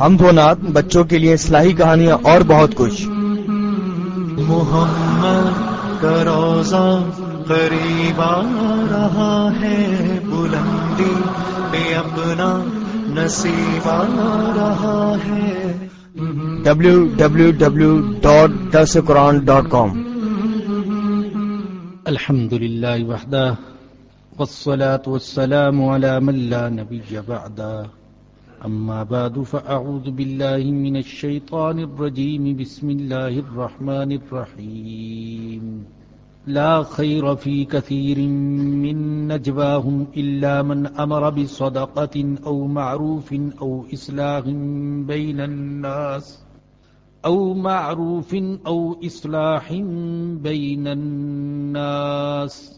ہم دو نات بچوں کے لیے اصلاحی کہانیاں اور بہت کچھ۔ محمد کا روزہ قریب آ رہا ہے بلندی پہ اپنا نصیب آ رہا ہے۔ ڈبلو ڈبلو ڈبلو ڈاٹ درس قرآن ڈاٹ کام الحمد لله وحده والصلاة والسلام على من لا نبي بعده أما بعد، فأعوذ بالله من الشيطان الرجيم. بسم الله الرحمن الرحيم. لا خير في كثير من نجواهم إلا من أمر بصدقة أو معروف أو إصلاح بين الناس أو معروف أو إصلاح بين الناس.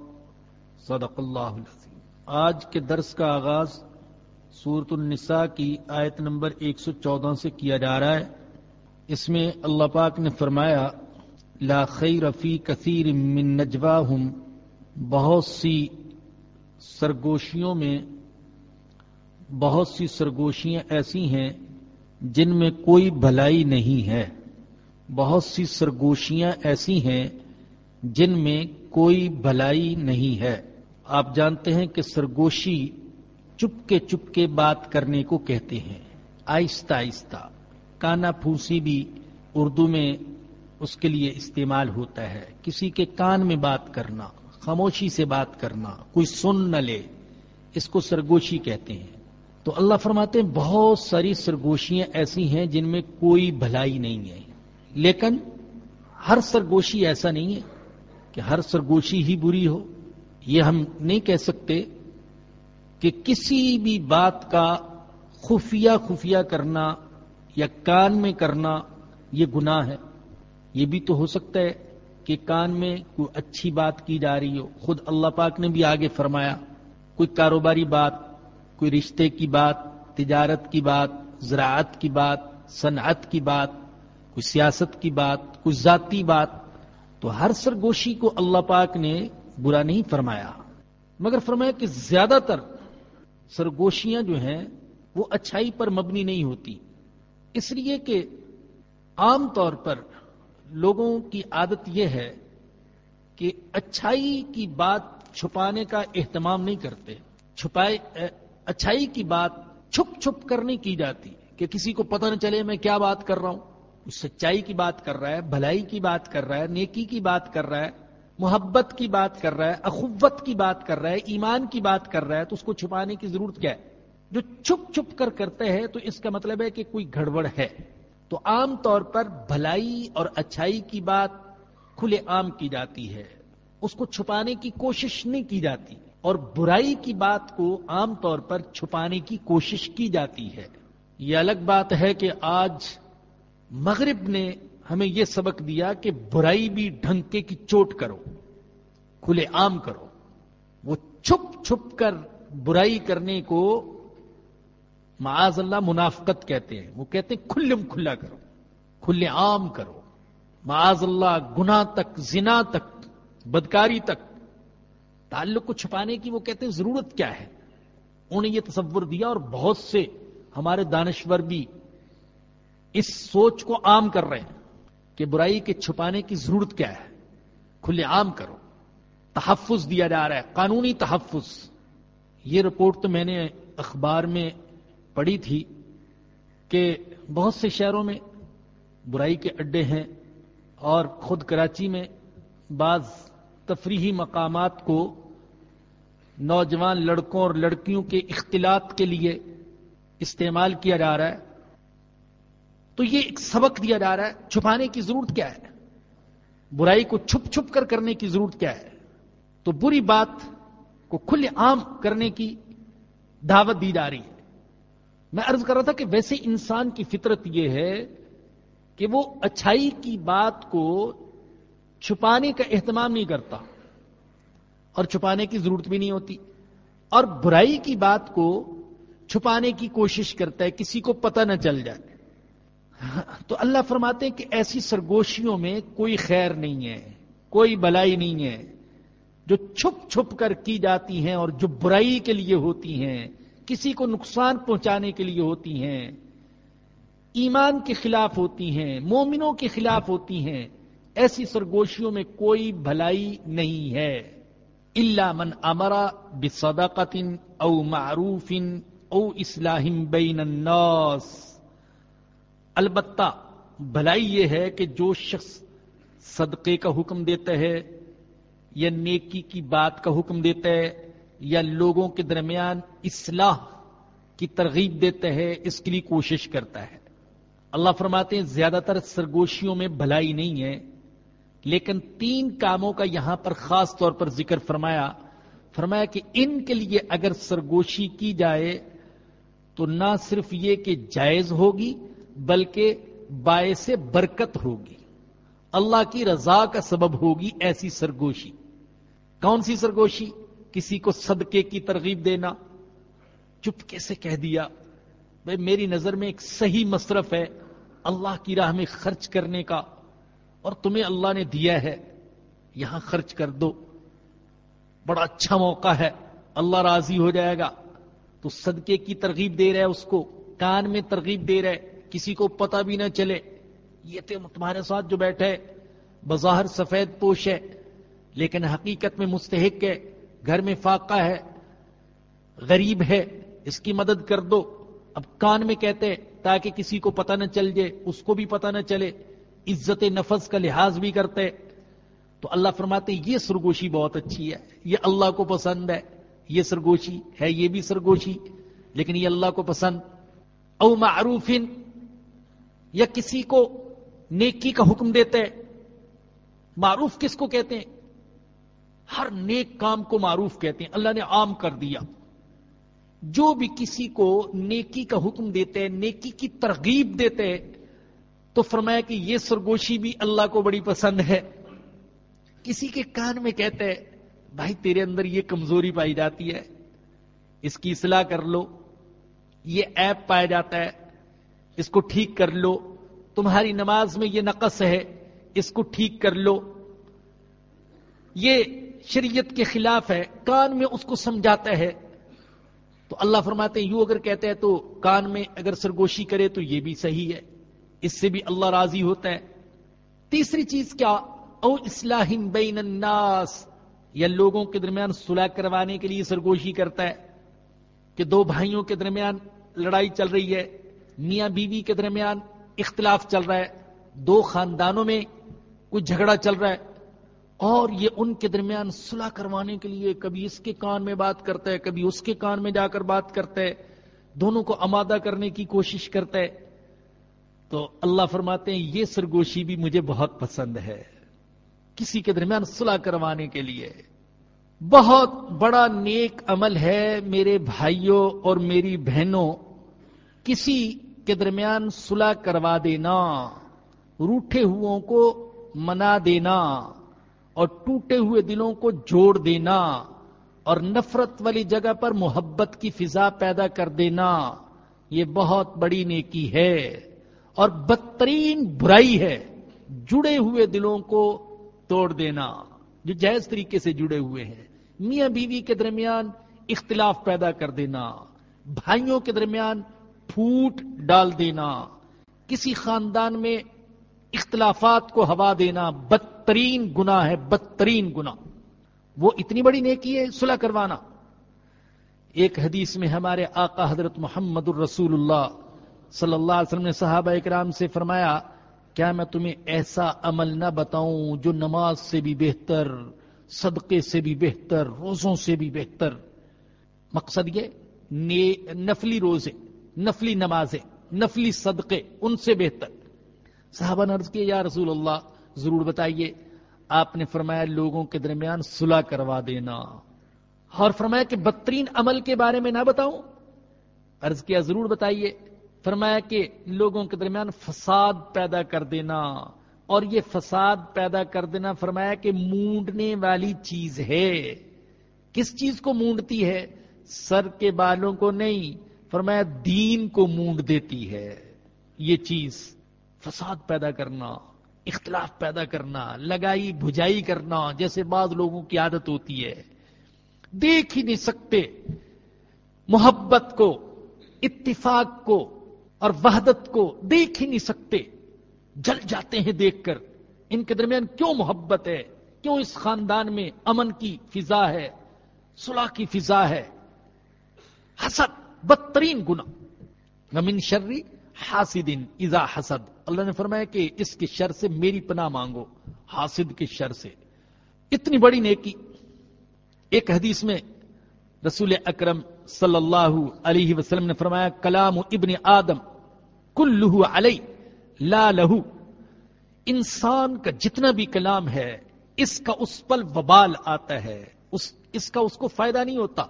صدق اللہ العظیم۔ آج کے درس کا آغاز سورت النساء کی آیت نمبر 114 سے کیا جا رہا ہے۔ اس میں اللہ پاک نے فرمایا، لا خیر فی کثیر من نجواہم۔ بہت سی سرگوشیوں میں، بہت سی سرگوشیاں ایسی ہیں جن میں کوئی بھلائی نہیں ہے۔ بہت سی سرگوشیاں ایسی ہیں جن میں کوئی بھلائی نہیں ہے۔ آپ جانتے ہیں کہ سرگوشی چپ کے چپ کے بات کرنے کو کہتے ہیں۔ آہستہ آہستہ۔ کانا پھوسی بھی اردو میں اس کے لیے استعمال ہوتا ہے۔ کسی کے کان میں بات کرنا، خاموشی سے بات کرنا، کوئی سن نہ لے، اس کو سرگوشی کہتے ہیں۔ تو اللہ فرماتے ہیں، بہت ساری سرگوشیاں ایسی ہیں جن میں کوئی بھلائی نہیں ہے۔ لیکن ہر سرگوشی ایسا نہیں ہے کہ ہر سرگوشی ہی بری ہو۔ یہ ہم نہیں کہہ سکتے کہ کسی بھی بات کا خفیہ خفیہ کرنا یا کان میں کرنا یہ گناہ ہے۔ یہ بھی تو ہو سکتا ہے کہ کان میں کوئی اچھی بات کی جا رہی ہو۔ خود اللہ پاک نے بھی آگے فرمایا، کوئی کاروباری بات، کوئی رشتے کی بات، تجارت کی بات، زراعت کی بات، صنعت کی بات، کوئی سیاست کی بات، کوئی ذاتی بات، تو ہر سرگوشی کو اللہ پاک نے برا نہیں فرمایا۔ مگر فرمایا کہ زیادہ تر سرگوشیاں جو ہیں وہ اچھائی پر مبنی نہیں ہوتی۔ اس لیے کہ عام طور پر لوگوں کی عادت یہ ہے کہ اچھائی کی بات چھپانے کا اہتمام نہیں کرتے۔ چھپائے اچھائی کی بات چھپ چھپ کر نہیں کی جاتی کہ کسی کو پتہ نہ چلے میں کیا بات کر رہا ہوں۔ سچائی کی بات کر رہا ہے، بھلائی کی بات کر رہا ہے، نیکی کی بات کر رہا ہے۔ محبت کی بات کر رہا ہے، اخوت کی بات کر رہا ہے، ایمان کی بات کر رہا ہے، تو اس کو چھپانے کی ضرورت کیا ہے؟ جو چھپ چھپ کر کرتے ہیں، تو اس کا مطلب ہے کہ کوئی گڑبڑ ہے۔ تو عام طور پر بھلائی اور اچھائی کی بات کھلے عام کی جاتی ہے۔ اس کو چھپانے کی کوشش نہیں کی جاتی، اور برائی کی بات کو عام طور پر چھپانے کی کوشش کی جاتی ہے۔ یہ الگ بات ہے کہ آج مغرب نے ہمیں یہ سبق دیا کہ برائی بھی ڈھنکے کی چوٹ کرو۔ کھلے عام کرو۔ وہ چھپ چھپ کر برائی کرنے کو معاذ اللہ منافقت کہتے ہیں۔ وہ کہتے ہیں کھلم کھلا کرو، کھلے عام کرو۔ معاذ اللہ گنا تک، زنا تک، بدکاری تک، تعلق کو چھپانے کی وہ کہتے ہیں ضرورت کیا ہے؟ انہوں نے یہ تصور دیا اور بہت سے ہمارے دانشور بھی اس سوچ کو عام کر رہے ہیں کہ برائی کے چھپانے کی ضرورت کیا ہے۔ کھلے عام کرو۔ تحفظ دیا جا رہا ہے، قانونی تحفظ۔ یہ رپورٹ تو میں نے اخبار میں پڑھی تھی کہ بہت سے شہروں میں برائی کے اڈے ہیں اور خود کراچی میں بعض تفریحی مقامات کو نوجوان لڑکوں اور لڑکیوں کے اختلاط کے لیے استعمال کیا جا رہا ہے۔ تو یہ ایک سبق دیا جا رہا ہے، چھپانے کی ضرورت کیا ہے؟ برائی کو چھپ چھپ کر کرنے کی ضرورت کیا ہے؟ تو بری بات کو کھلے عام کرنے کی دعوت دی جا رہی ہے۔ میں عرض کر رہا تھا کہ ویسے انسان کی فطرت یہ ہے کہ وہ اچھائی کی بات کو چھپانے کا اہتمام نہیں کرتا اور چھپانے کی ضرورت بھی نہیں ہوتی اور برائی کی بات کو چھپانے کی کوشش کرتا ہے، کسی کو پتہ نہ چل جائے۔ تو اللہ فرماتے ہیں کہ ایسی سرگوشیوں میں کوئی خیر نہیں ہے، کوئی بلائی نہیں ہے۔ جو چھپ چھپ کر کی جاتی ہیں اور جو برائی کے لیے ہوتی ہیں، کسی کو نقصان پہنچانے کے لیے ہوتی ہیں۔ ایمان کے خلاف ہوتی ہیں، مومنوں کے خلاف ہوتی ہیں۔ ایسی سرگوشیوں میں کوئی بھلائی نہیں ہے۔ اللہ من امرا بصدقت او معروف او اصلاح بین الناس۔ البتہ بھلائی یہ ہے کہ جو شخص صدقے کا حکم دیتا ہے یا نیکی کی بات کا حکم دیتا ہے یا لوگوں کے درمیان اصلاح کی ترغیب دیتا ہے، اس کے لیے کوشش کرتا ہے۔ اللہ فرماتے ہیں، زیادہ تر سرگوشیوں میں بھلائی نہیں ہے۔ لیکن تین کاموں کا یہاں پر خاص طور پر ذکر فرمایا۔ فرمایا کہ ان کے لیے اگر سرگوشی کی جائے تو نہ صرف یہ کہ جائز ہوگی، بلکہ باعث برکت ہوگی۔ اللہ کی رضا کا سبب ہوگی ایسی سرگوشی۔ کون سی سرگوشی؟ کسی کو صدقے کی ترغیب دینا۔ چپ کیسے کہہ دیا، بھائی میری نظر میں ایک صحیح مصرف ہے، اللہ کی راہ میں خرچ کرنے کا، اور تمہیں اللہ نے دیا ہے، یہاں خرچ کر دو۔ بڑا اچھا موقع ہے، اللہ راضی ہو جائے گا۔ تو صدقے کی ترغیب دے رہے اس کو، کان میں ترغیب دے رہے، کسی کو پتہ بھی نہ چلے۔ یہ تو تمہارے ساتھ جو بیٹھے، بظاہر سفید پوش ہے۔ لیکن حقیقت میں مستحق ہے، گھر میں فاقہ ہے، غریب ہے، اس کی مدد کر دو۔ اب کان میں کہتے تاکہ کسی کو پتہ نہ چل جائے، اس کو بھی پتہ نہ چلے۔ عزت نفس کا لحاظ بھی کرتے۔ تو اللہ فرماتے یہ سرگوشی بہت اچھی ہے، یہ اللہ کو پسند ہے۔ یہ سرگوشی ہے، یہ بھی سرگوشی۔ لیکن یہ اللہ کو پسند۔ او معروف یا کسی کو نیکی کا حکم دیتے۔ معروف کس کو کہتے ہیں؟ ہر نیک کام کو معروف کہتے ہیں۔ اللہ نے عام کر دیا۔ جو بھی کسی کو نیکی کا حکم دیتے نیکی کی ترغیب دیتے تو فرمایا کہ یہ سرگوشی بھی اللہ کو بڑی پسند ہے۔ کسی کے کان میں کہتے بھائی تیرے اندر یہ کمزوری پائی جاتی ہے، اس کی اصلاح کر لو، یہ ایپ پایا جاتا ہے، اس کو ٹھیک کر لو، تمہاری نماز میں یہ نقص ہے، اس کو ٹھیک کر لو۔ یہ شریعت کے خلاف ہے، کان میں اس کو سمجھاتا ہے۔ تو اللہ فرماتے ہیں، یوں اگر کہتے ہیں تو کان میں اگر سرگوشی کرے تو یہ بھی صحیح ہے۔ اس سے بھی اللہ راضی ہوتا ہے۔ تیسری چیز کیا؟ او اصلاح بین الناس، یا لوگوں کے درمیان صلح کروانے کے لیے سرگوشی کرتا ہے۔ کہ دو بھائیوں کے درمیان لڑائی چل رہی ہے، میاں بیوی کے درمیان اختلاف چل رہا ہے۔ دو خاندانوں میں کوئی جھگڑا چل رہا ہے۔ اور یہ ان کے درمیان صلح کروانے کے لیے کبھی اس کے کان میں بات کرتا ہے، کبھی اس کے کان میں جا کر بات کرتا ہے۔ دونوں کو امادہ کرنے کی کوشش کرتا ہے۔ تو اللہ فرماتے ہیں، یہ سرگوشی بھی مجھے بہت پسند ہے۔ کسی کے درمیان صلح کروانے کے لیے۔ بہت بڑا نیک عمل ہے میرے بھائیوں اور میری بہنوں۔ کسی کے درمیان صلح کروا دینا، روٹھے ہو کو منا دینا۔ اور ٹوٹے ہوئے دلوں کو جوڑ دینا اور نفرت والی جگہ پر محبت کی فضا پیدا کر دینا، یہ بہت بڑی نیکی ہے اور بدترین برائی ہے۔ جڑے ہوئے دلوں کو توڑ دینا۔ جو جائز طریقے سے جڑے ہوئے ہیں۔ میاں بیوی کے درمیان اختلاف پیدا کر دینا۔ بھائیوں کے درمیان پھوٹ ڈال دینا۔ کسی خاندان میں اختلافات کو ہوا دینا بدترین گنا ہے، بدترین گنا وہ اتنی بڑی نیکی ہے، صلح کروانا۔ ایک حدیث میں ہمارے آقا حضرت محمد الرسول اللہ صلی اللہ علیہ وسلم نے صحابہ اکرام سے فرمایا، کیا میں تمہیں ایسا عمل نہ بتاؤں جو نماز سے بھی بہتر، صدقے سے بھی بہتر، روزوں سے بھی بہتر۔ مقصد یہ نفلی روزے، نفلی نمازیں، نفلی صدقے، ان سے بہتر۔ صحابہ نے عرض کیا، یا رسول اللہ، ضرور بتائیے، آپ نے فرمایا لوگوں کے درمیان صلح کروا دینا۔ اور فرمایا کہ بدترین عمل کے بارے میں نہ بتاؤں۔ عرض کیا، ضرور بتائیے۔ فرمایا کہ لوگوں کے درمیان فساد پیدا کر دینا۔ اور یہ فساد پیدا کر دینا، فرمایا کہ مونڈنے والی چیز ہے۔ کس چیز کو مونڈتی ہے؟ سر کے بالوں کو نہیں، فرمایا دین کو مونڈ دیتی ہے۔ یہ چیز فساد پیدا کرنا، اختلاف پیدا کرنا، لگائی بھجائی کرنا جیسے بعض لوگوں کی عادت ہوتی ہے۔ دیکھ ہی نہیں سکتے محبت کو، اتفاق کو اور وحدت کو دیکھ ہی نہیں سکتے۔ جل جاتے ہیں دیکھ کر۔ ان کے درمیان کیوں محبت ہے؟ کیوں اس خاندان میں امن کی فضا ہے؟ صلح کی فضا ہے؟ حسد، بدترین گنا نمن شرری حاسدین اذا حسد۔ اللہ نے فرمایا کہ اس کے شر سے میری پناہ مانگو، حاسد کے شر سے۔ اتنی بڑی نیکی۔ ایک حدیث میں رسول اکرم صلی اللہ علیہ وسلم نے فرمایا، کلام ابن آدم کل لہو علی، لا لہو۔ انسان کا جتنا بھی کلام ہے، اس کا اس پل وبال آتا ہے۔ اس اس کا اس کو فائدہ نہیں ہوتا۔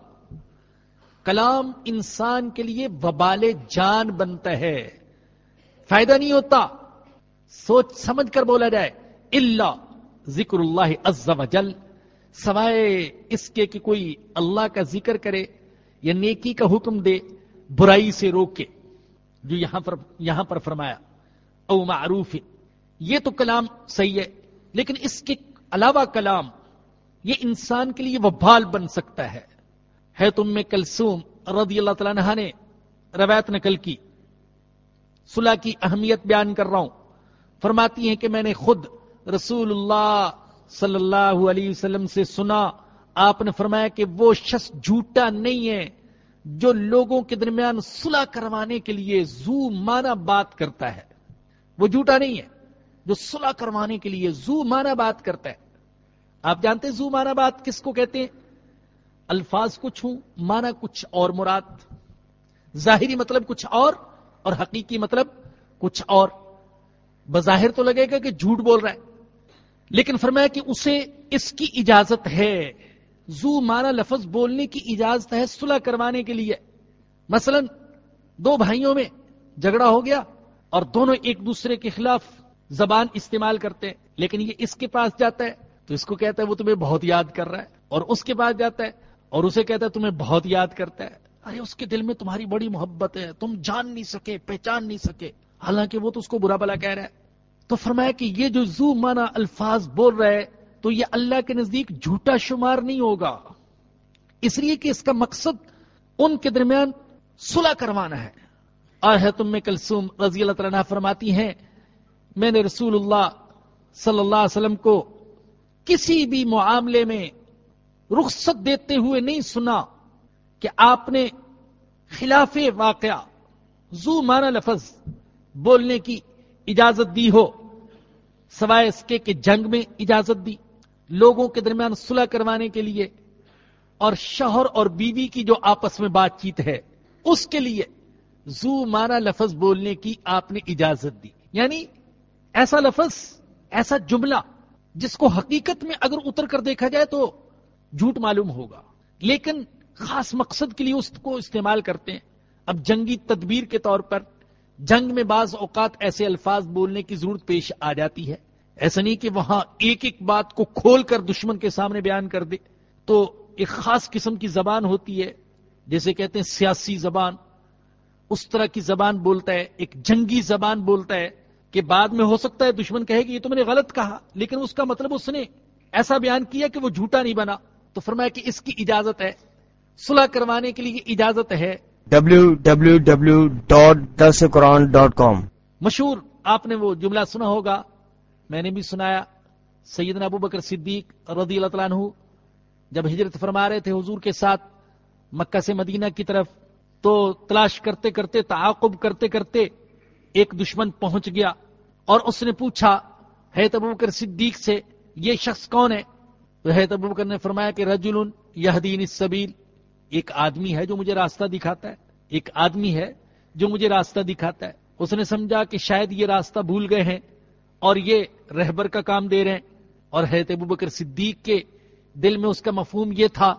کلام انسان کے لیے وبال جان بنتا ہے۔ فائدہ نہیں ہوتا۔ سوچ سمجھ کر بولا جائے۔ اللہ ذکر اللہ عز و جل سوائے اس کے کہ کوئی اللہ کا ذکر کرے یا نیکی کا حکم دے، برائی سے روکے۔ جو یہاں پر یہاں پر فرمایا، او معروف۔ یہ تو کلام صحیح ہے، لیکن اس کے علاوہ کلام، یہ انسان کے لیے وہ بھال بن سکتا ہے۔ ہے تم میں کلسوم رضی اللہ تعالیٰ نے روایت نقل کی۔ صلح کی اہمیت بیان کر رہا ہوں۔ فرماتی ہیں کہ میں نے خود رسول اللہ صلی اللہ علیہ وسلم سے سنا۔ آپ نے فرمایا کہ وہ شخص جھوٹا نہیں ہے جو لوگوں کے درمیان صلح کروانے کے لیے زو مانا بات کرتا ہے۔ وہ جھوٹا نہیں ہے جو صلح کروانے کے لیے زو مانا بات کرتا ہے۔ آپ جانتے ہیں زو مانا بات کس کو کہتے ہیں؟ الفاظ کچھ ہوں مانا کچھ اور مراد۔ ظاہری مطلب کچھ اور اور حقیقی مطلب کچھ اور۔ بظاہر تو لگے گا کہ جھوٹ بول رہا ہے۔ لیکن فرمایا کہ اسے اس کی اجازت ہے۔ زو مانا لفظ بولنے کی اجازت ہے صلح کروانے کے لیے۔ مثلا دو بھائیوں میں جھگڑا ہو گیا اور دونوں ایک دوسرے کے خلاف زبان استعمال کرتے ہیں۔ لیکن یہ اس کے پاس جاتا ہے تو اس کو کہتا ہے وہ تمہیں بہت یاد کر رہا ہے اور اس کے پاس جاتا ہے اور اسے کہتا ہے تمہیں بہت یاد کرتا ہے۔ ارے، اس کے دل میں تمہاری بڑی محبت ہے، تم جان نہیں سکے، پہچان نہیں سکے۔ حالانکہ وہ تو اس کو برا بلا کہہ رہا ہے۔ تو فرمایا کہ یہ جو زو مانا الفاظ بول رہا ہے، تو یہ اللہ کے نزدیک جھوٹا شمار نہیں ہوگا۔ اس لیے کہ اس کا مقصد ان کے درمیان صلح کروانا ہے۔ اور ہے تم میں کلسوم رضی اللہ تعالیٰ فرماتی ہیں، میں نے رسول اللہ صلی اللہ علیہ وسلم کو کسی بھی معاملے میں رخصت دیتے ہوئے نہیں سنا۔ کہ آپ نے خلاف واقعہ زو مانا لفظ بولنے کی اجازت دی ہو، سوائے اس کے کہ جنگ میں اجازت دی، لوگوں کے درمیان صلح کروانے کے لیے، اور شوہر اور بیوی کی جو آپس میں بات چیت ہے، اس کے لیے زو مانا لفظ بولنے کی آپ نے اجازت دی۔ یعنی ایسا لفظ، ایسا جملہ جس کو حقیقت میں اگر اتر کر دیکھا جائے تو جھوٹ معلوم ہوگا۔ لیکن خاص مقصد کے لیے اس کو استعمال کرتے ہیں۔ اب جنگی تدبیر کے طور پر جنگ میں بعض اوقات ایسے الفاظ بولنے کی ضرورت پیش آ جاتی ہے۔ ایسا نہیں کہ وہاں ایک ایک بات کو کھول کر دشمن کے سامنے بیان کر دے۔ تو ایک خاص قسم کی زبان ہوتی ہے، جیسے کہتے ہیں سیاسی زبان۔ اس طرح کی زبان بولتا ہے، ایک جنگی زبان بولتا ہے کہ بعد میں ہو سکتا ہے دشمن کہے کہ یہ تو میں نے غلط کہا، لیکن اس کا مطلب اس نے ایسا بیان کیا کہ وہ جھوٹا نہیں بنا۔ تو فرمایا کہ اس کی اجازت ہے صلح کروانے کے لیے اجازت ہے۔ www.dasquran.com مشہور آپ نے وہ جملہ سنا ہوگا۔ میں نے بھی سنایا۔ سیدنا ابو بکر صدیق رضی اللہ تعالیٰ عنہ جب ہجرت فرما رہے تھے حضور کے ساتھ مکہ سے مدینہ کی طرف تو تلاش کرتے کرتے تعاقب کرتے کرتے ایک دشمن پہنچ گیا اور اس نے پوچھا ہے ابوبکر صدیق سے یہ شخص کون ہے؟ تو ہے ابوبکر نے فرمایا کہ رجل یہدین السبیل۔ ایک آدمی ہے جو مجھے راستہ دکھاتا ہے، ایک آدمی ہے جو مجھے راستہ دکھاتا ہے۔ اس نے سمجھا کہ شاید یہ راستہ بھول گئے ہیں اور یہ رہبر کا کام دے رہے ہیں۔ اور حیرت ابو بکر صدیق کے دل میں اس کا مفہوم یہ تھا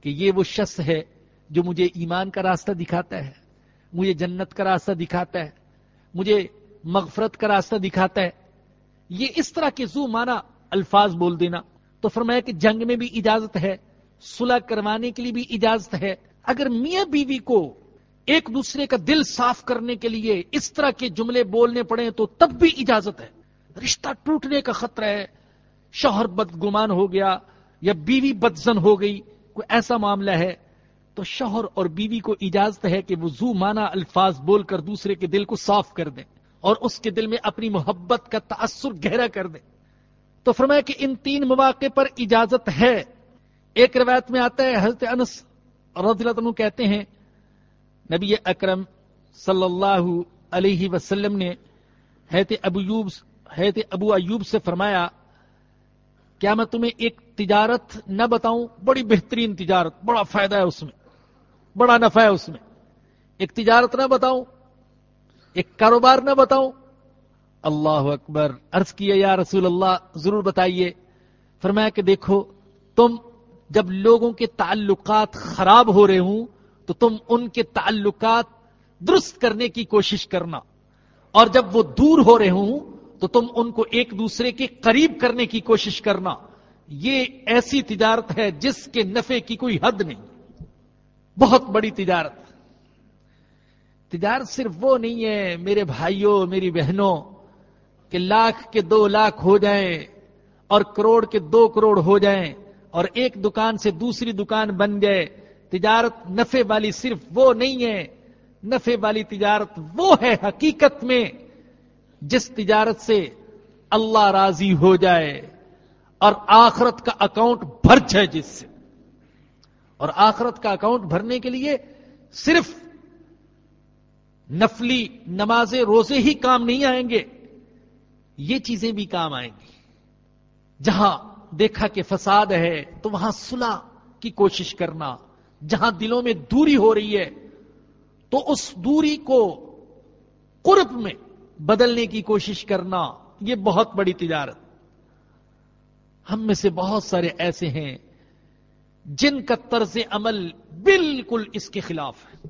کہ یہ وہ شخص ہے جو مجھے ایمان کا راستہ دکھاتا ہے، مجھے جنت کا راستہ دکھاتا ہے، مجھے مغفرت کا راستہ دکھاتا ہے۔ یہ اس طرح کے زو مانا الفاظ بول دینا۔ تو فرمایا کہ جنگ میں بھی اجازت ہے صلح کروانے کے لیے بھی اجازت ہے۔ اگر میاں بیوی کو ایک دوسرے کا دل صاف کرنے کے لیے اس طرح کے جملے بولنے پڑے تو تب بھی اجازت ہے۔ رشتہ ٹوٹنے کا خطرہ ہے۔ شوہر بد گمان ہو گیا یا بیوی بدزن ہو گئی، کوئی ایسا معاملہ ہے؟ تو شوہر اور بیوی کو اجازت ہے کہ وہ زو مانا الفاظ بول کر دوسرے کے دل کو صاف کر دیں اور اس کے دل میں اپنی محبت کا تاثر گہرا کر دیں۔ تو فرمایا کہ ان تین مواقع پر اجازت ہے۔ ایک روایت میں آتا ہے، حضرت انس رضی اللہ عنہ کہتے ہیں، نبی اکرم صلی اللہ علیہ وسلم نے حیت ابو حیت ابو ایوب سے فرمایا، کیا میں تمہیں ایک تجارت نہ بتاؤں؟ بڑی بہترین تجارت، بڑا فائدہ ہے اس میں، بڑا نفع ہے اس میں۔ ایک تجارت نہ بتاؤں، ایک کاروبار نہ بتاؤں۔ اللہ اکبر، عرض کیا، یا رسول اللہ، ضرور بتائیے۔ فرمایا کہ دیکھو، تم جب لوگوں کے تعلقات خراب ہو رہے ہوں، تو تم ان کے تعلقات درست کرنے کی کوشش کرنا۔ اور جب وہ دور ہو رہے ہوں، تو تم ان کو ایک دوسرے کے قریب کرنے کی کوشش کرنا۔ یہ ایسی تجارت ہے جس کے نفے کی کوئی حد نہیں۔ بہت بڑی تجارت۔ تجارت صرف وہ نہیں ہے، میرے بھائیوں، میری بہنوں، کہ لاکھ کے دو لاکھ ہو جائیں اور کروڑ کے دو کروڑ ہو جائیں۔ اور ایک دکان سے دوسری دکان بن جائے تجارت نفے والی صرف وہ نہیں ہے نفے والی تجارت وہ ہے حقیقت میں جس تجارت سے اللہ راضی ہو جائے اور آخرت کا اکاؤنٹ بھر جائے جس سے۔ اور آخرت کا اکاؤنٹ بھرنے کے لیے صرف نفلی نمازیں روزے ہی کام نہیں آئیں گے، یہ چیزیں بھی کام آئیں گی۔ جہاں دیکھا کہ فساد ہے تو وہاں صلح کی کوشش کرنا، جہاں دلوں میں دوری ہو رہی ہے، تو اس دوری کو قرب میں بدلنے کی کوشش کرنا، یہ بہت بڑی تجارت۔ ہم میں سے بہت سارے ایسے ہیں جن کا طرز عمل بالکل اس کے خلاف ہے۔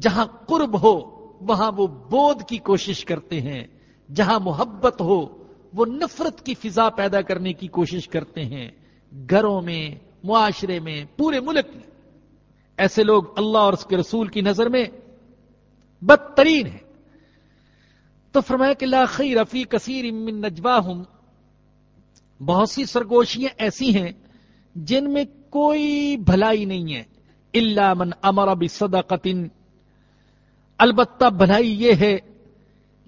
جہاں قرب ہو، وہاں وہ بودھ کی کوشش کرتے ہیں، جہاں محبت ہو وہ نفرت کی فضا پیدا کرنے کی کوشش کرتے ہیں گھروں میں، معاشرے میں، پورے ملک میں۔ ایسے لوگ اللہ اور اس کے رسول کی نظر میں بدترین ہیں۔ تو فرمایا کہ لا خیر فی کثیر من نجواہم۔ بہت سی سرگوشیاں ایسی ہیں جن میں کوئی بھلائی نہیں ہے۔ اللہ من امر بصدقت البتہ بھلائی یہ ہے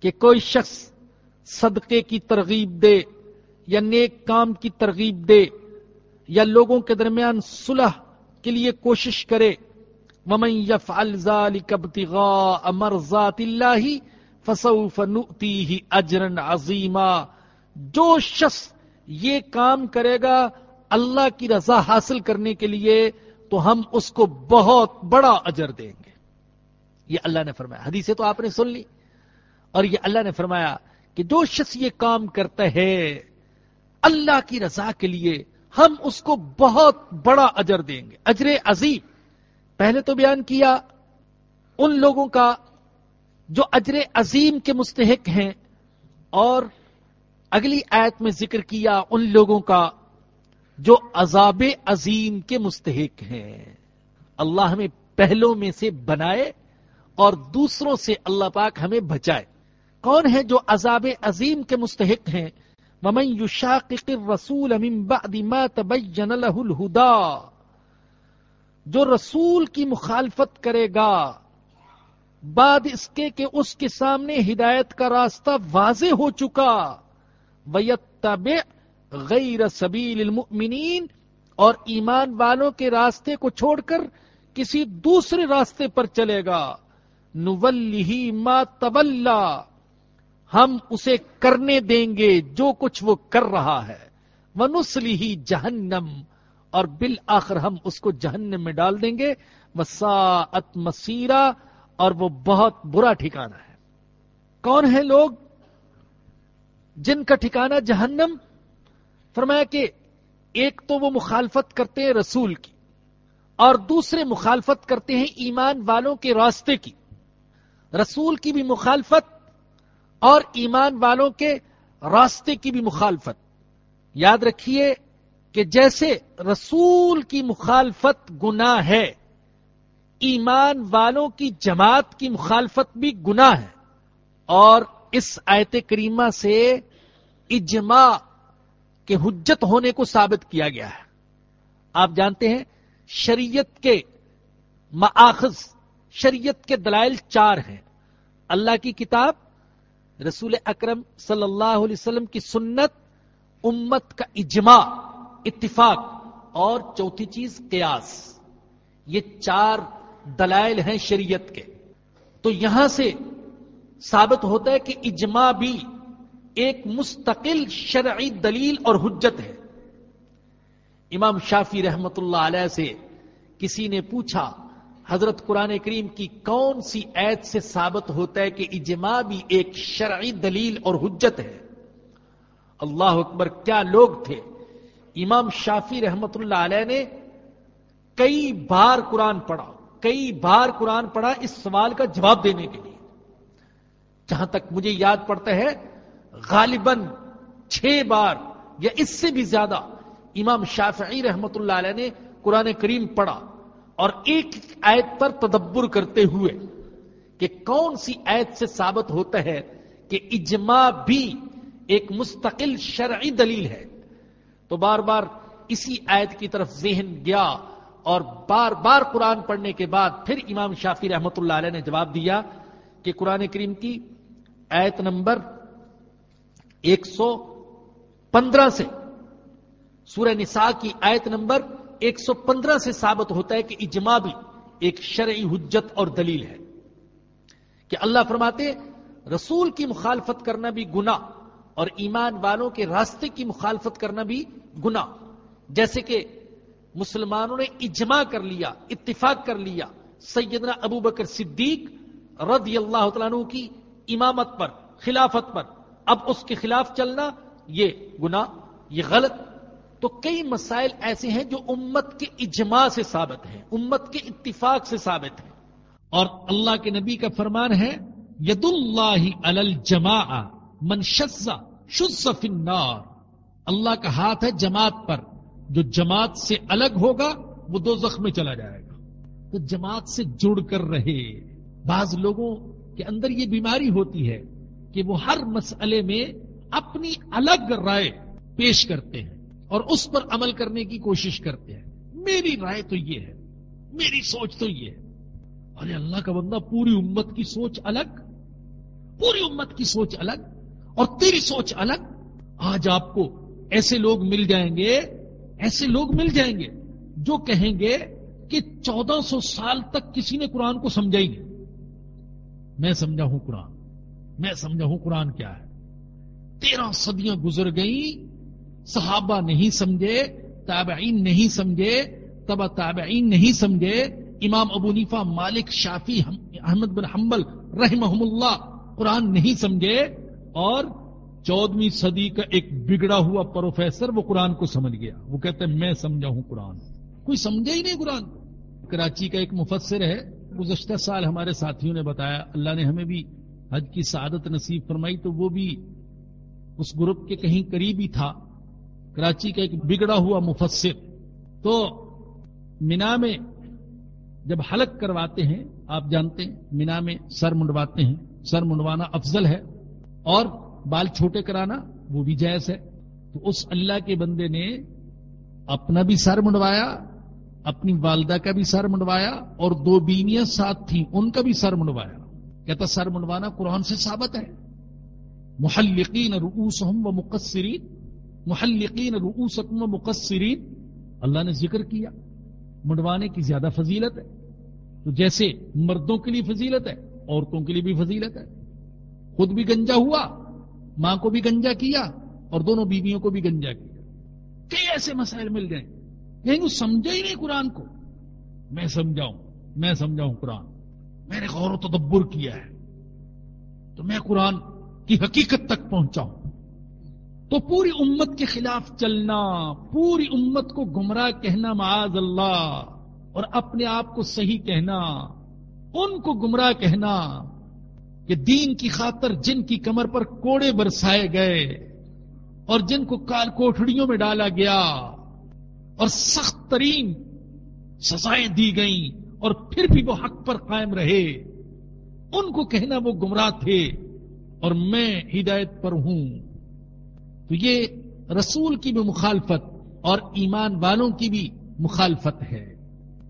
کہ کوئی شخص صدقے کی ترغیب دے یا نیک کام کی ترغیب دے یا لوگوں کے درمیان صلح کے لیے کوشش کرے ممن يفعل ذلك ابتغاء مرضات اللہ فسوف نؤتيه اجرا عظیما جو شخص یہ کام کرے گا اللہ کی رضا حاصل کرنے کے لیے، تو ہم اس کو بہت بڑا اجر دیں گے۔ یہ اللہ نے فرمایا، حدیثیں تو آپ نے سن لی۔ اور یہ اللہ نے فرمایا کہ جو شخص یہ کام کرتا ہے اللہ کی رضا کے لیے ہم اس کو بہت بڑا اجر دیں گے۔ اجر عظیم۔ پہلے تو بیان کیا، ان لوگوں کا جو اجر عظیم کے مستحق ہیں اور اگلی آیت میں ذکر کیا ان لوگوں کا جو عذاب عظیم کے مستحق ہیں۔ اللہ ہمیں پہلوں میں سے بنائے اور دوسروں سے اللہ پاک ہمیں بچائے۔ کون ہے جو عذاب عظیم کے مستحق ہیں؟ ممن يشاقق الرسول من بعد ما تبين له الهدى۔ جو رسول کی مخالفت کرے گا، بعد اس کے کہ اس کے سامنے ہدایت کا راستہ واضح ہو چکا۔ ویتبع غیر سبیل المؤمنین اور ایمان والوں کے راستے کو چھوڑ کر کسی دوسرے راستے پر چلے گا۔ نولی ما طبلہ ہم اسے کرنے دیں گے جو کچھ وہ کر رہا ہے۔ ونسلی ہی جہنم اور بالآخر ہم اس کو جہنم میں ڈال دیں گے۔ وساعت مسیرا اور وہ بہت برا ٹھکانہ ہے۔ کون ہیں لوگ جن کا ٹھکانہ جہنم؟ فرمایا کہ ایک تو وہ مخالفت کرتے ہیں رسول کی، اور دوسرے مخالفت کرتے ہیں ایمان والوں کے راستے کی۔ رسول کی بھی مخالفت اور ایمان والوں کے راستے کی بھی مخالفت۔ یاد رکھیے کہ جیسے رسول کی مخالفت گناہ ہے، ایمان والوں کی جماعت کی مخالفت بھی گناہ ہے۔ اور اس آیت کریمہ سے اجماع کے حجت ہونے کو ثابت کیا گیا ہے۔ آپ جانتے ہیں، شریعت کے معاخذ شریعت کے دلائل چار ہیں۔ اللہ کی کتاب رسول اکرم صلی اللہ علیہ وسلم کی سنت، امت کا اجماع، اتفاق اور چوتھی چیز قیاس۔ یہ چار دلائل ہیں شریعت کے۔ تو یہاں سے ثابت ہوتا ہے کہ اجماع بھی ایک مستقل شرعی دلیل اور حجت ہے۔ امام شافی رحمت اللہ علیہ سے کسی نے پوچھا حضرت قرآن کریم کی کون سی عید سے ثابت ہوتا ہے کہ اجماع بھی ایک شرعی دلیل اور حجت ہے؟ اللہ اکبر، کیا لوگ تھے؟ امام شافی رحمت اللہ علیہ نے کئی بار قرآن پڑھا، کئی بار قرآن پڑھا اس سوال کا جواب دینے کے لیے۔ جہاں تک مجھے یاد پڑتا ہے، غالباً چھ بار یا اس سے بھی زیادہ امام شافعی رحمت اللہ علیہ نے قرآن کریم پڑھا۔ اور ایک آیت پر تدبر کرتے ہوئے کہ کون سی آیت سے ثابت ہوتا ہے کہ اجماع بھی ایک مستقل شرعی دلیل ہے۔ تو بار بار اسی آیت کی طرف ذہن گیا اور بار بار قرآن پڑھنے کے بعد پھر امام شافی رحمت اللہ علیہ نے جواب دیا کہ قرآن کریم کی آیت نمبر ایک سو پندرہ سے سورہ نساء کی آیت نمبر ایک سو پندرہ سے ثابت ہوتا ہے کہ اجماع بھی ایک شرعی حجت اور دلیل ہے کہ اللہ فرماتے رسول کی مخالفت کرنا بھی گنا اور ایمان والوں کے راستے کی مخالفت کرنا بھی گنا جیسے کہ مسلمانوں نے اجماع کر لیا، اتفاق کر لیا۔ سیدنا ابو بکر صدیق رضی اللہ تعالیٰ کی امامت پر، خلافت پر۔ اب اس کے خلاف چلنا یہ گنا یہ غلط۔ تو کئی مسائل ایسے ہیں جو امت کے اجماع سے ثابت ہیں، امت کے اتفاق سے ثابت ہیں۔ اور اللہ کے نبی کا فرمان ہے ید اللہ الجما من شزا فی النار۔ اللہ کا ہاتھ ہے جماعت پر، جو جماعت سے الگ ہوگا، وہ دو زخم میں چلا جائے گا۔ تو جماعت سے جڑ کر رہے۔ بعض لوگوں کے اندر یہ بیماری ہوتی ہے کہ وہ ہر مسئلے میں اپنی الگ رائے پیش کرتے ہیں۔ اور اس پر عمل کرنے کی کوشش کرتے ہیں۔ میری رائے تو یہ ہے، میری سوچ تو یہ ہے۔ ارے اللہ کا بندہ، پوری امت کی سوچ الگ، پوری امت کی سوچ الگ اور تیری سوچ الگ۔ آج آپ کو ایسے لوگ مل جائیں گے، ایسے لوگ مل جائیں گے جو کہیں گے کہ چودہ سو سال تک کسی نے قرآن کو سمجھا ہی نہیں۔ میں سمجھا ہوں قرآن، میں سمجھا ہوں قرآن کیا ہے۔ تیرہ صدیاں گزر گئیں صحابہ نہیں سمجھے، تابعین نہیں سمجھے، تبا تابعین نہیں سمجھے، امام ابو نیفا مالک شافی احمد بن حنبل رحمہ اللہ قرآن نہیں سمجھے اور چودہویں صدی کا ایک بگڑا ہوا پروفیسر وہ قرآن کو سمجھ گیا۔ وہ کہتے ہیں، میں سمجھا ہوں قرآن۔ کوئی سمجھا ہی نہیں قرآن۔ کراچی کا ایک مفسر ہے، گزشتہ سال ہمارے ساتھیوں نے بتایا، اللہ نے ہمیں بھی حج کی سعادت نصیب فرمائی تو وہ بھی اس گروپ کے کہیں قریب ہی تھا۔ کراچی کا ایک بگڑا ہوا مفسر۔ تو مینا میں جب حلق کرواتے ہیں، آپ جانتے ہیں، مینا میں سر منڈواتے ہیں۔ سر منڈوانا افضل ہے اور بال چھوٹے کرانا وہ بھی جائز ہے۔ تو اس اللہ کے بندے نے اپنا بھی سر منڈوایا، اپنی والدہ کا بھی سر منڈوایا اور دو بینیاں ساتھ تھیں، ان کا بھی سر منڈوایا۔ کہتا سر منڈوانا قرآن سے ثابت ہے۔ محلقین رؤوسہم و مقصرین محلقین رؤوسکم و مقصرین۔ اللہ نے ذکر کیا۔ منڈوانے کی زیادہ فضیلت ہے۔ تو جیسے مردوں کے لیے فضیلت ہے، عورتوں کے لیے بھی فضیلت ہے۔ خود بھی گنجا ہوا، ماں کو بھی گنجا کیا اور دونوں بیویوں کو بھی گنجا کیا۔ کئی ایسے مسائل مل گئے۔ لیکن وہ سمجھا ہی نہیں قرآن کو۔ میں سمجھاؤں میں سمجھاؤں قرآن۔ میں نے غور و تدبر کیا ہے۔ تو میں قرآن کی حقیقت تک پہنچا ہوں تو پوری امت کے خلاف چلنا، پوری امت کو گمراہ کہنا معاذ اللہ، اور اپنے آپ کو صحیح کہنا، ان کو گمراہ کہنا کہ دین کی خاطر جن کی کمر پر کوڑے برسائے گئے اور جن کو کال کوٹڑیوں میں ڈالا گیا اور سخت ترین سزائیں دی گئیں اور پھر بھی وہ حق پر قائم رہے، ان کو کہنا وہ گمراہ تھے اور میں ہدایت پر ہوں۔ تو یہ رسول کی بھی مخالفت اور ایمان والوں کی بھی مخالفت ہے۔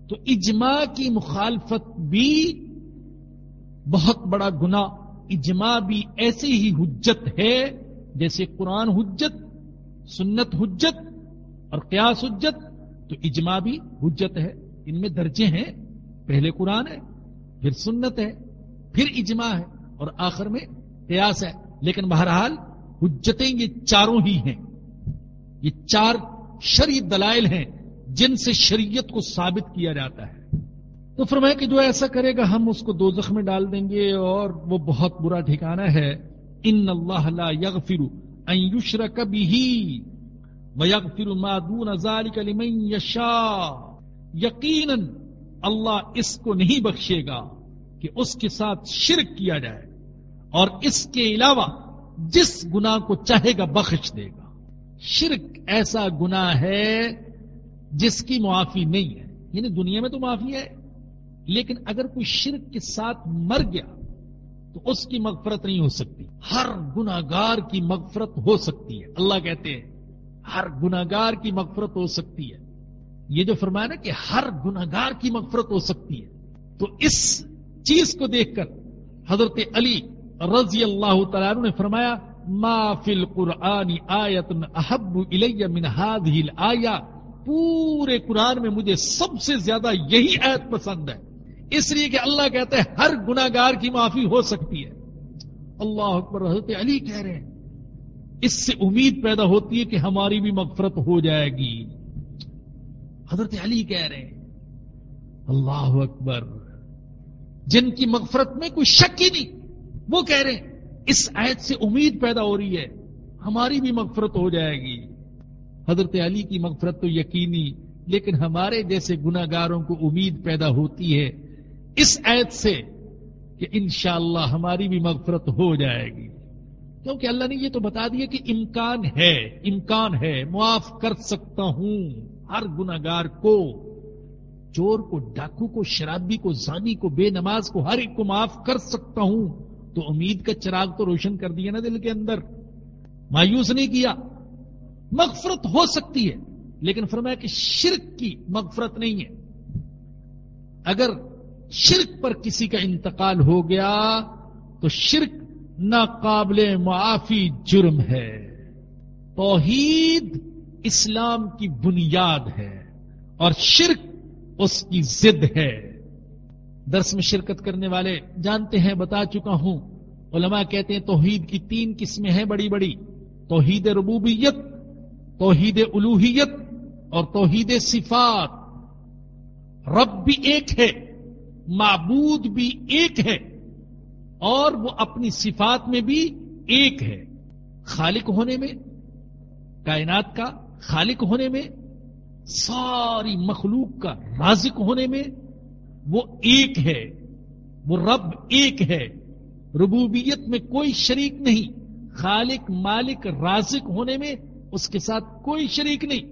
تو اجماع کی مخالفت بھی بہت بڑا گنا اجماع بھی ایسی ہی حجت ہے جیسے قرآن حجت، سنت حجت اور قیاس حجت، تو اجماع بھی حجت ہے۔ ان میں درجے ہیں، پہلے قرآن ہے، پھر سنت ہے، پھر اجماع ہے اور آخر میں قیاس ہے۔ لیکن بہرحال حجتیں یہ چاروں ہی ہیں۔ یہ چار شری دلائل ہیں جن سے شریعت کو ثابت کیا جاتا ہے۔ تو فرمایا کہ جو ایسا کرے گا، ہم اس کو دو میں ڈال دیں گے اور وہ بہت برا ٹھکانہ ہے۔ ان اللہ لا یغفر ان یشرک به ویغفر ما دون ذلك لمن یشاء۔ یقینا اللہ اس کو نہیں بخشے گا کہ اس کے ساتھ شرک کیا جائے۔ اور اس کے علاوہ جس گنا کو چاہے گا بخش دے گا۔ شرک ایسا گنا ہے جس کی معافی نہیں ہے۔ یعنی دنیا میں تو معافی ہے، لیکن اگر کوئی شرک کے ساتھ مر گیا تو اس کی مغفرت نہیں ہو سکتی۔ ہر گناگار کی مغفرت ہو سکتی ہے۔ اللہ کہتے ہیں، ہر گناگار کی مغفرت ہو سکتی ہے۔ یہ جو فرمایا نا کہ ہر گناگار کی مغفرت ہو سکتی ہے، تو اس چیز کو دیکھ کر حضرت علی رضی اللہ تعالیٰ نے فرمایا، ما فی القرآن آیت احب الی من هذه الایا پورے قرآن میں مجھے سب سے زیادہ یہی آیت پسند ہے۔ اس لیے کہ اللہ کہتے ہیں ہر گناگار کی معافی ہو سکتی ہے۔ اللہ اکبر، حضرت علی کہہ رہے ہیں، اس سے امید پیدا ہوتی ہے کہ ہماری بھی مغفرت ہو جائے گی۔ حضرت علی کہہ رہے ہیں، اللہ اکبر، جن کی مغفرت میں کوئی شک ہی نہیں۔ وہ کہہ رہے ہیں، اس عید سے امید پیدا ہو رہی ہے، ہماری بھی مغفرت ہو جائے گی۔ حضرت علی کی مغفرت تو یقینی، لیکن ہمارے جیسے گناگاروں کو امید پیدا ہوتی ہے اس عید سے کہ انشاءاللہ ہماری بھی مغفرت ہو جائے گی۔ کیونکہ اللہ نے یہ تو بتا دیا کہ امکان ہے امکان ہے، معاف کر سکتا ہوں ہر گناگار کو۔ چور کو، ڈاکو کو، شرابی کو، زانی کو، بے نماز کو، ہر ایک کو معاف کر سکتا ہوں۔ تو امید کا چراغ تو روشن کر دیا نا دل کے اندر۔ مایوس نہیں کیا۔ مغفرت ہو سکتی ہے، لیکن فرمایا کہ شرک کی مغفرت نہیں ہے۔ اگر شرک پر کسی کا انتقال ہو گیا، تو شرک ناقابل معافی جرم ہے۔ توحید اسلام کی بنیاد ہے اور شرک اس کی زد ہے۔ درس میں شرکت کرنے والے جانتے ہیں، بتا چکا ہوں۔ علماء کہتے ہیں، توحید کی تین قسمیں ہیں بڑی بڑی۔ توحید ربوبیت، توحید الوحیت اور توحید صفات۔ رب بھی ایک ہے، معبود بھی ایک ہے، اور وہ اپنی صفات میں بھی ایک ہے۔ خالق ہونے میں، کائنات کا خالق ہونے میں، ساری مخلوق کا رازق ہونے میں وہ ایک ہے، وہ رب ایک ہے۔ ربوبیت میں کوئی شریک نہیں، خالق، مالک، رازق ہونے میں اس کے ساتھ کوئی شریک نہیں۔